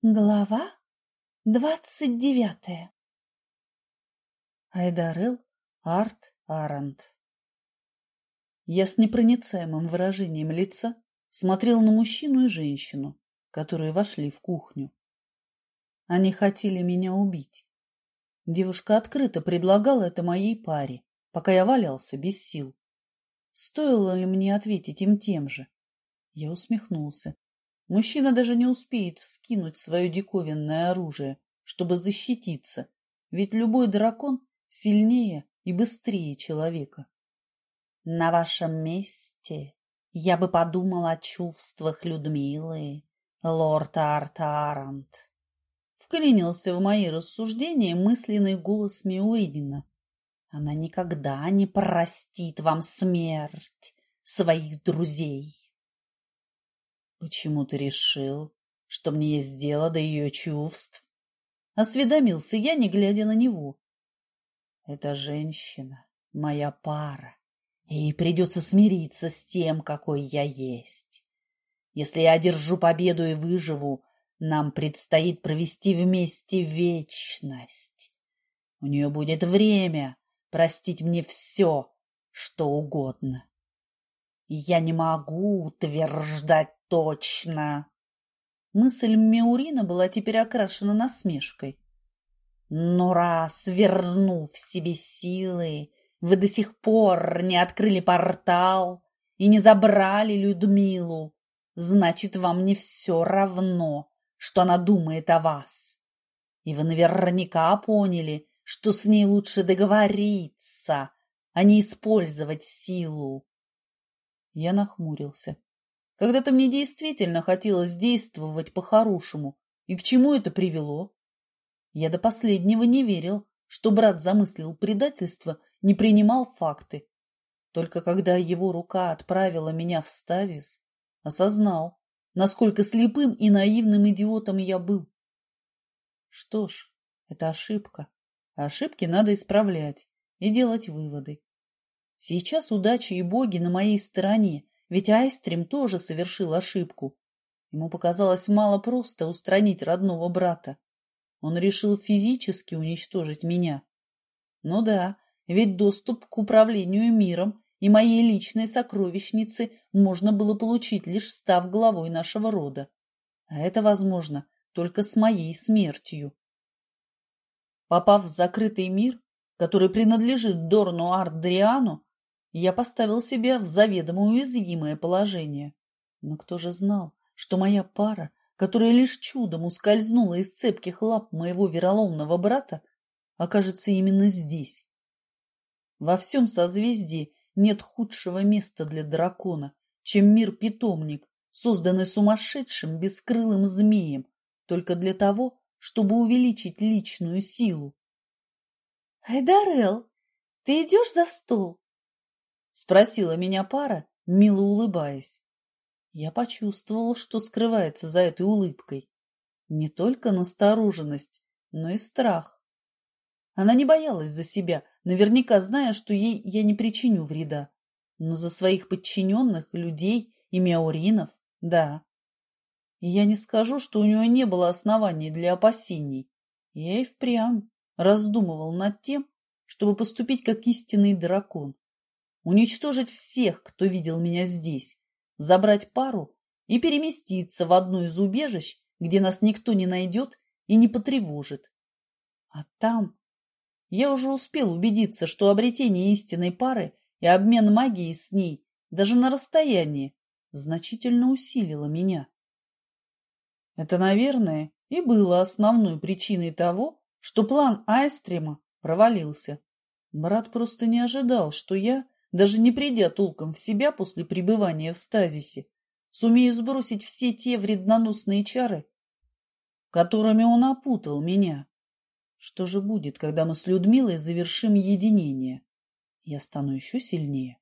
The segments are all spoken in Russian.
Глава двадцать девятая Айдарел Арт Арант Я с непроницаемым выражением лица смотрел на мужчину и женщину, которые вошли в кухню. Они хотели меня убить. Девушка открыто предлагала это моей паре, пока я валялся без сил. Стоило ли мне ответить им тем же? Я усмехнулся Мужчина даже не успеет вскинуть свое диковинное оружие, чтобы защититься, ведь любой дракон сильнее и быстрее человека. На вашем месте я бы подумал о чувствах Людмилы, лорд Артарант. Вклинился в мои рассуждения мысленный голос Миуринина. Она никогда не простит вам смерть своих друзей. Почему ты решил, что мне есть дело до ее чувств? Осведомился я, не глядя на него. Эта женщина — моя пара, и ей придется смириться с тем, какой я есть. Если я одержу победу и выживу, нам предстоит провести вместе вечность. У нее будет время простить мне все, что угодно. Я не могу утверждать точно. Мысль Меурина была теперь окрашена насмешкой. Но раз, вернув себе силы, вы до сих пор не открыли портал и не забрали Людмилу, значит, вам не все равно, что она думает о вас. И вы наверняка поняли, что с ней лучше договориться, а не использовать силу. Я нахмурился. Когда-то мне действительно хотелось действовать по-хорошему. И к чему это привело? Я до последнего не верил, что брат замыслил предательство, не принимал факты. Только когда его рука отправила меня в стазис, осознал, насколько слепым и наивным идиотом я был. Что ж, это ошибка. ошибки надо исправлять и делать выводы. Сейчас удача и боги на моей стороне, ведь Айстрим тоже совершил ошибку. Ему показалось мало просто устранить родного брата. Он решил физически уничтожить меня. Ну да, ведь доступ к управлению миром и моей личной сокровищнице можно было получить, лишь став главой нашего рода. А это возможно только с моей смертью. Попав в закрытый мир, который принадлежит Дорну Ардриану, я поставил себя в заведомо уязвимое положение. Но кто же знал, что моя пара, которая лишь чудом ускользнула из цепких лап моего вероломного брата, окажется именно здесь? Во всем созвездии нет худшего места для дракона, чем мир-питомник, созданный сумасшедшим бескрылым змеем, только для того, чтобы увеличить личную силу. — Айдарел, ты идешь за стол? Спросила меня пара, мило улыбаясь. Я почувствовал, что скрывается за этой улыбкой. Не только настороженность, но и страх. Она не боялась за себя, наверняка зная, что ей я не причиню вреда. Но за своих подчиненных, людей и мяуринов – да. И я не скажу, что у нее не было оснований для опасений. Я и впрямь раздумывал над тем, чтобы поступить как истинный дракон уничтожить всех, кто видел меня здесь, забрать пару и переместиться в одно из убежищ, где нас никто не найдет и не потревожит. А там я уже успел убедиться, что обретение истинной пары и обмен магией с ней даже на расстоянии значительно усилило меня. Это, наверное, и было основной причиной того, что план Айстрима провалился. Брат просто не ожидал, что я даже не придя толком в себя после пребывания в стазисе, сумею сбросить все те вредноносные чары, которыми он опутал меня. Что же будет, когда мы с Людмилой завершим единение? Я стану еще сильнее.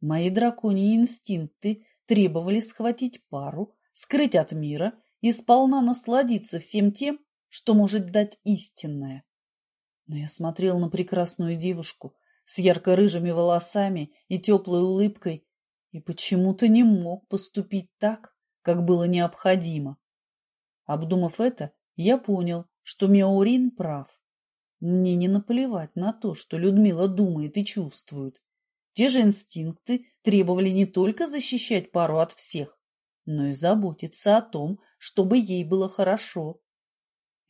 Мои драконьи инстинкты требовали схватить пару, скрыть от мира и сполна насладиться всем тем, что может дать истинное. Но я смотрел на прекрасную девушку, с ярко-рыжими волосами и теплой улыбкой, и почему-то не мог поступить так, как было необходимо. Обдумав это, я понял, что Меорин прав. Мне не наплевать на то, что Людмила думает и чувствует. Те же инстинкты требовали не только защищать пару от всех, но и заботиться о том, чтобы ей было хорошо.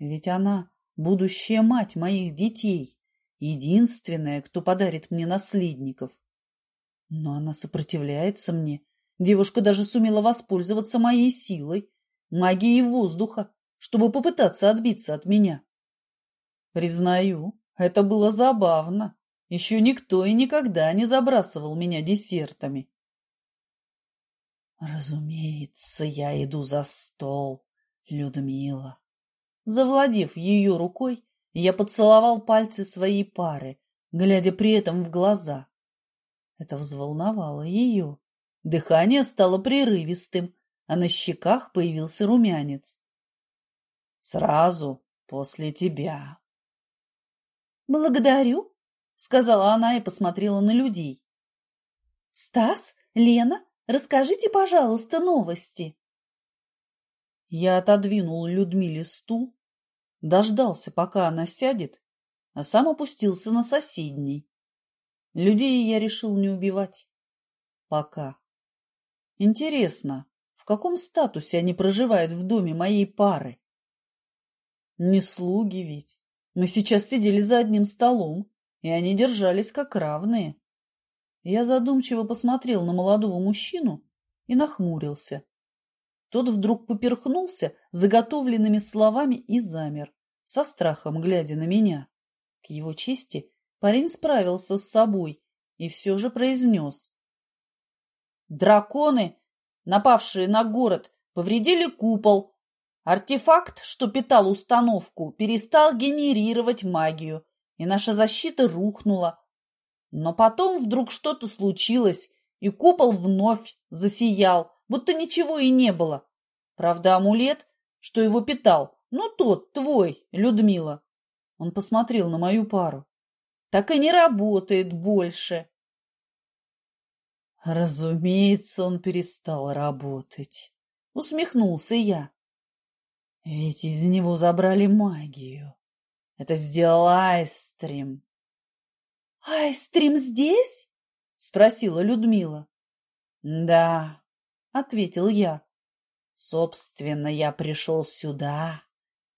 Ведь она – будущая мать моих детей, единственная, кто подарит мне наследников. Но она сопротивляется мне. Девушка даже сумела воспользоваться моей силой, магией воздуха, чтобы попытаться отбиться от меня. Признаю, это было забавно. Еще никто и никогда не забрасывал меня десертами. Разумеется, я иду за стол, Людмила. Завладев ее рукой, я поцеловал пальцы своей пары, глядя при этом в глаза. Это взволновало ее. Дыхание стало прерывистым, а на щеках появился румянец. «Сразу после тебя». «Благодарю», — сказала она и посмотрела на людей. «Стас, Лена, расскажите, пожалуйста, новости». Я отодвинул Людмиле стул, дождался, пока она сядет, а сам опустился на соседний. Людей я решил не убивать. Пока. Интересно, в каком статусе они проживают в доме моей пары? Не слуги ведь. Мы сейчас сидели за одним столом, и они держались как равные. Я задумчиво посмотрел на молодого мужчину и нахмурился. Тот вдруг поперхнулся заготовленными словами и замер, со страхом глядя на меня. К его чести парень справился с собой и все же произнес. «Драконы, напавшие на город, повредили купол, Артефакт, что питал установку, перестал генерировать магию, и наша защита рухнула. Но потом вдруг что-то случилось, и купол вновь засиял, будто ничего и не было. Правда, амулет, что его питал, ну тот, твой, Людмила. Он посмотрел на мою пару. Так и не работает больше. Разумеется, он перестал работать. Усмехнулся я. Ведь из него забрали магию. Это сделал Айстрим. «Айстрим здесь?» — спросила Людмила. «Да», — ответил я. «Собственно, я пришел сюда,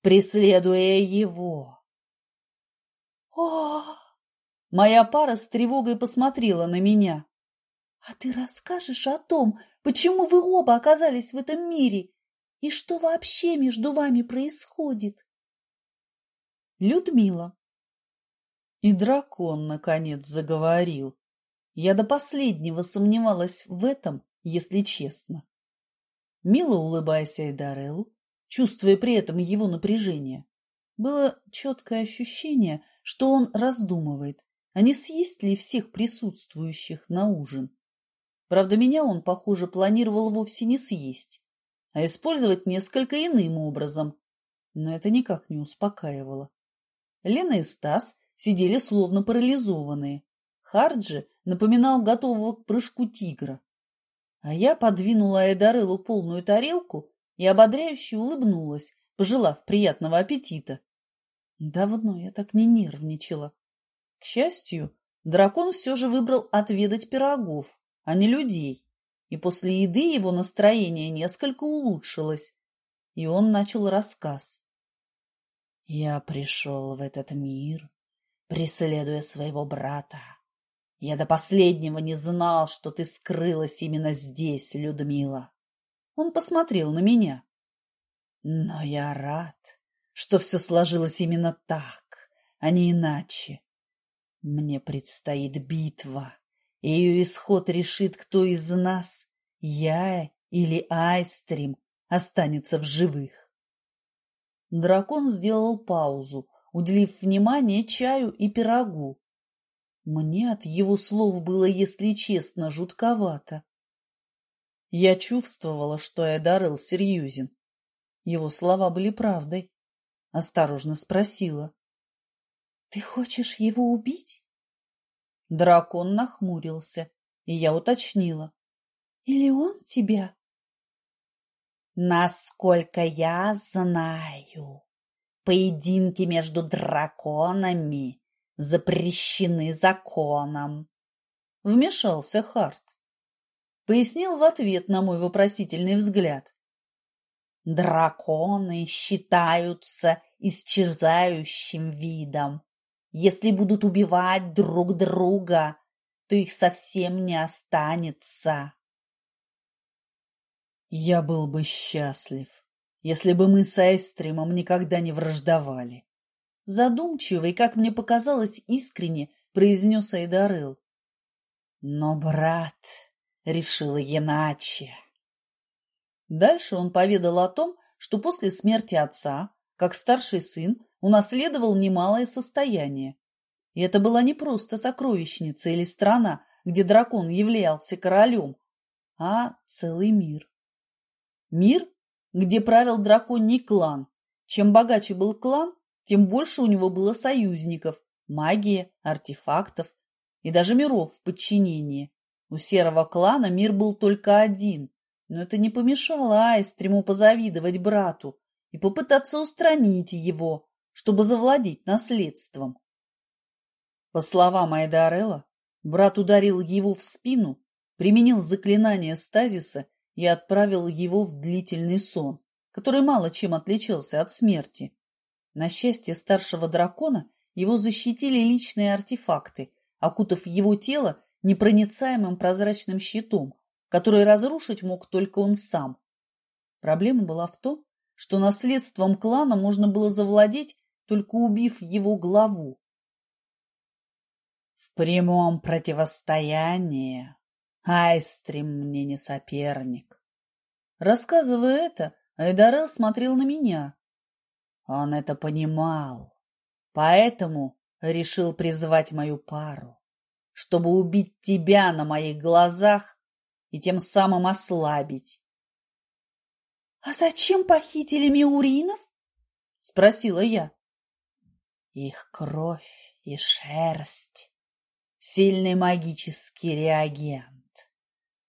преследуя его». «О!» Моя пара с тревогой посмотрела на меня. «А ты расскажешь о том, почему вы оба оказались в этом мире и что вообще между вами происходит? Людмила. И дракон, наконец, заговорил. Я до последнего сомневалась в этом, если честно. Мило улыбаясь Айдареллу, чувствуя при этом его напряжение, было четкое ощущение, что он раздумывает, а не съесть ли всех присутствующих на ужин. Правда, меня он, похоже, планировал вовсе не съесть, а использовать несколько иным образом. Но это никак не успокаивало. Лена и Стас сидели словно парализованные. Харджи напоминал готового к прыжку тигра. А я подвинула Эдарелу полную тарелку и ободряюще улыбнулась, пожелав приятного аппетита. Давно я так не нервничала. К счастью, дракон все же выбрал отведать пирогов, а не людей и после еды его настроение несколько улучшилось, и он начал рассказ. «Я пришел в этот мир, преследуя своего брата. Я до последнего не знал, что ты скрылась именно здесь, Людмила». Он посмотрел на меня. «Но я рад, что все сложилось именно так, а не иначе. Мне предстоит битва» и ее исход решит, кто из нас, я или Айстрим, останется в живых. Дракон сделал паузу, уделив внимание чаю и пирогу. Мне от его слов было, если честно, жутковато. Я чувствовала, что Эдарел серьезен. Его слова были правдой. Осторожно спросила. — Ты хочешь его убить? Дракон нахмурился, и я уточнила. Или он тебя? Насколько я знаю, поединки между драконами запрещены законом. Вмешался Харт. Пояснил в ответ на мой вопросительный взгляд. Драконы считаются исчезающим видом. Если будут убивать друг друга, то их совсем не останется. Я был бы счастлив, если бы мы с Айстримом никогда не враждовали. Задумчиво и, как мне показалось, искренне произнес Айдарыл. Но брат решил иначе. Дальше он поведал о том, что после смерти отца, как старший сын, унаследовал немалое состояние. И это была не просто сокровищница или страна, где дракон являлся королем, а целый мир. Мир, где правил драконий клан. Чем богаче был клан, тем больше у него было союзников, магии, артефактов и даже миров в подчинении. У серого клана мир был только один, но это не помешало Айстриму позавидовать брату и попытаться устранить его, чтобы завладеть наследством. По словам Айдарелла, брат ударил его в спину, применил заклинание стазиса и отправил его в длительный сон, который мало чем отличался от смерти. На счастье старшего дракона его защитили личные артефакты, окутав его тело непроницаемым прозрачным щитом, который разрушить мог только он сам. Проблема была в том, что наследством клана можно было завладеть, только убив его главу. В прямом противостоянии Айстрим мне не соперник. Рассказывая это, Айдарел смотрел на меня. Он это понимал, поэтому решил призвать мою пару, чтобы убить тебя на моих глазах и тем самым ослабить. — А зачем похитили Миуринов? — спросила я. — Их кровь и шерсть — сильный магический реагент.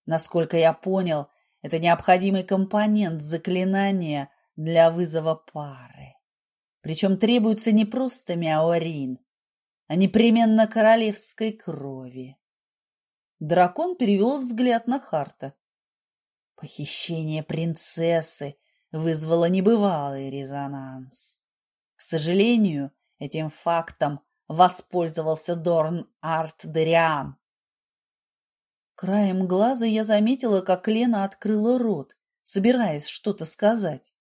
Насколько я понял, это необходимый компонент заклинания для вызова пары. Причем требуется не просто миаорин, а непременно королевской крови. Дракон перевел взгляд на Харта. Похищение принцессы вызвало небывалый резонанс. К сожалению, этим фактом воспользовался Дорн Арт Дериан, Краем глаза я заметила, как Лена открыла рот, собираясь что-то сказать.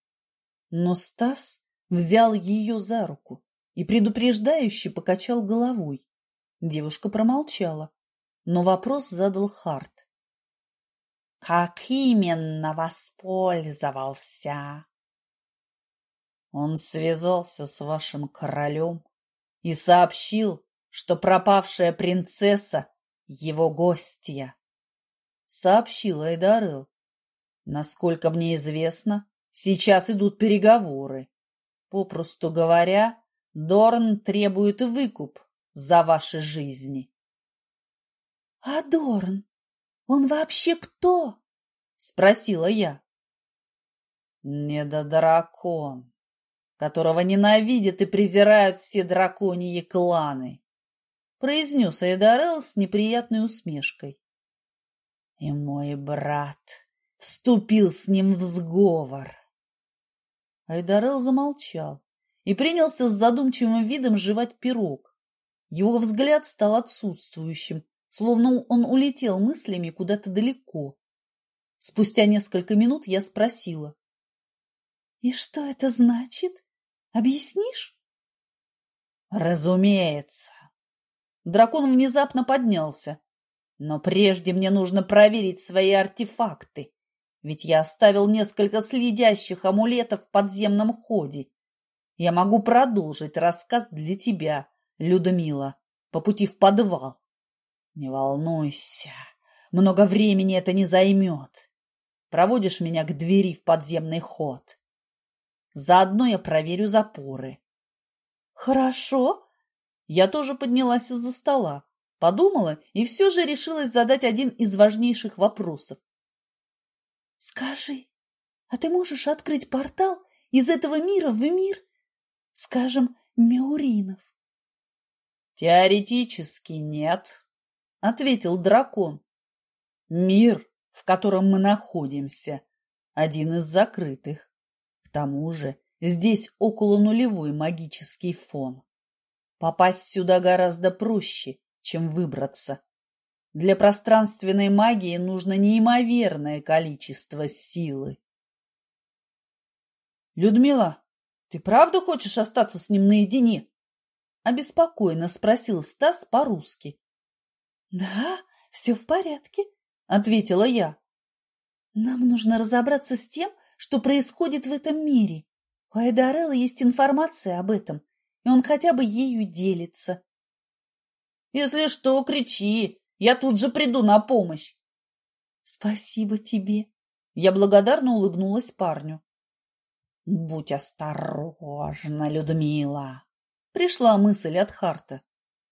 Но Стас взял ее за руку и предупреждающе покачал головой. Девушка промолчала, но вопрос задал Харт. «Как именно воспользовался?» Он связался с вашим королем и сообщил, что пропавшая принцесса — его гостья сообщил Айдарыл. Насколько мне известно, сейчас идут переговоры. Попросту говоря, Дорн требует выкуп за ваши жизни. — А Дорн, он вообще кто? — спросила я. — Недодракон, которого ненавидят и презирают все драконьи кланы, — произнес Айдарел с неприятной усмешкой. И мой брат вступил с ним в сговор. Айдарел замолчал и принялся с задумчивым видом жевать пирог. Его взгляд стал отсутствующим, словно он улетел мыслями куда-то далеко. Спустя несколько минут я спросила. — И что это значит? Объяснишь? — Разумеется. Дракон внезапно поднялся, но прежде мне нужно проверить свои артефакты, ведь я оставил несколько следящих амулетов в подземном ходе. Я могу продолжить рассказ для тебя, Людмила, по пути в подвал. Не волнуйся, много времени это не займет. Проводишь меня к двери в подземный ход. Заодно я проверю запоры. Хорошо. Я тоже поднялась из-за стола. Подумала и все же решилась задать один из важнейших вопросов. «Скажи, А ты можешь открыть портал из этого мира в мир, скажем, Меуринов? Теоретически нет, ответил дракон. Мир, в котором мы находимся, один из закрытых. К тому же здесь около нулевой магический фон. Попасть сюда гораздо проще, чем выбраться. Для пространственной магии нужно неимоверное количество силы. «Людмила, ты правда хочешь остаться с ним наедине?» Обеспокоенно спросил Стас по-русски. «Да, все в порядке», — ответила я. «Нам нужно разобраться с тем, что происходит в этом мире. У Айдарелла есть информация об этом, и он хотя бы ею делится». «Если что, кричи, я тут же приду на помощь». «Спасибо тебе», — я благодарно улыбнулась парню. «Будь осторожна, Людмила!» Пришла мысль от Харта.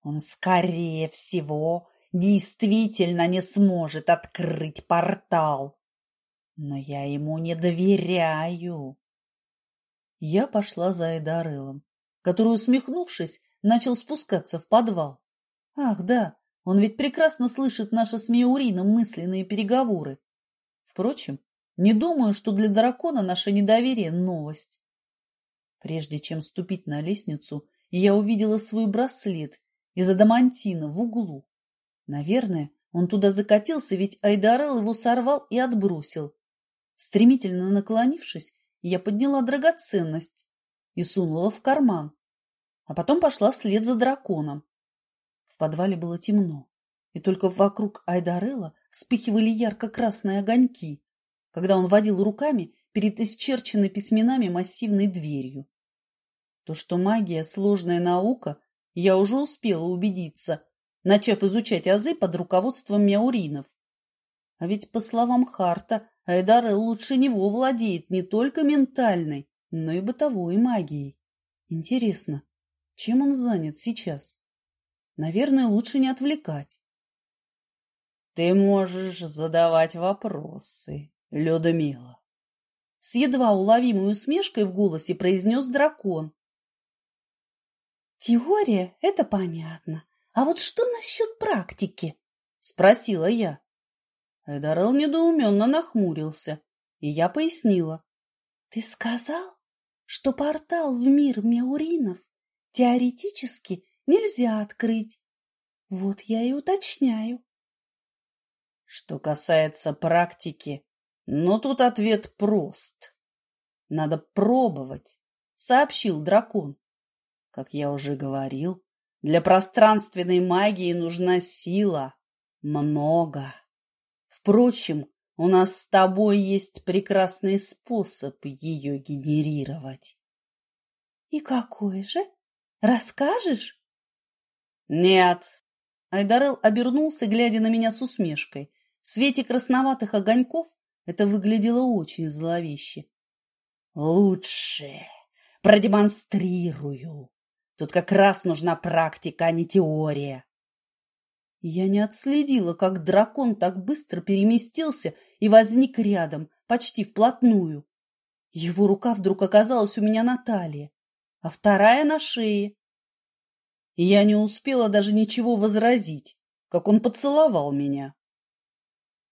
«Он, скорее всего, действительно не сможет открыть портал. Но я ему не доверяю». Я пошла за Эдарелом, который, усмехнувшись, начал спускаться в подвал. Ах, да, он ведь прекрасно слышит наши с Миурином мысленные переговоры. Впрочем, не думаю, что для дракона наше недоверие – новость. Прежде чем ступить на лестницу, я увидела свой браслет из адамантина в углу. Наверное, он туда закатился, ведь Айдарел его сорвал и отбросил. Стремительно наклонившись, я подняла драгоценность и сунула в карман, а потом пошла вслед за драконом. В подвале было темно, и только вокруг Айдарела вспыхивали ярко-красные огоньки когда он водил руками перед исчерченной письменами массивной дверью. То, что магия – сложная наука, я уже успела убедиться, начав изучать азы под руководством мяуринов. А ведь, по словам Харта, Айдар лучше него владеет не только ментальной, но и бытовой магией. Интересно, чем он занят сейчас? Наверное, лучше не отвлекать. Ты можешь задавать вопросы, Людмила. С едва уловимой усмешкой в голосе произнес дракон. Теория – это понятно. А вот что насчет практики? Спросила я. Эдарел недоуменно нахмурился, и я пояснила. Ты сказал, что портал в мир Меуринов теоретически нельзя открыть. Вот я и уточняю. Что касается практики, но тут ответ прост. Надо пробовать, сообщил дракон. Как я уже говорил, для пространственной магии нужна сила. Много. Впрочем, у нас с тобой есть прекрасный способ ее генерировать. И какой же? Расскажешь? Нет. Айдарел обернулся, глядя на меня с усмешкой. В свете красноватых огоньков это выглядело очень зловеще. Лучше продемонстрирую. Тут как раз нужна практика, а не теория. Я не отследила, как дракон так быстро переместился и возник рядом, почти вплотную. Его рука вдруг оказалась у меня на талии, а вторая на шее. Я не успела даже ничего возразить, как он поцеловал меня.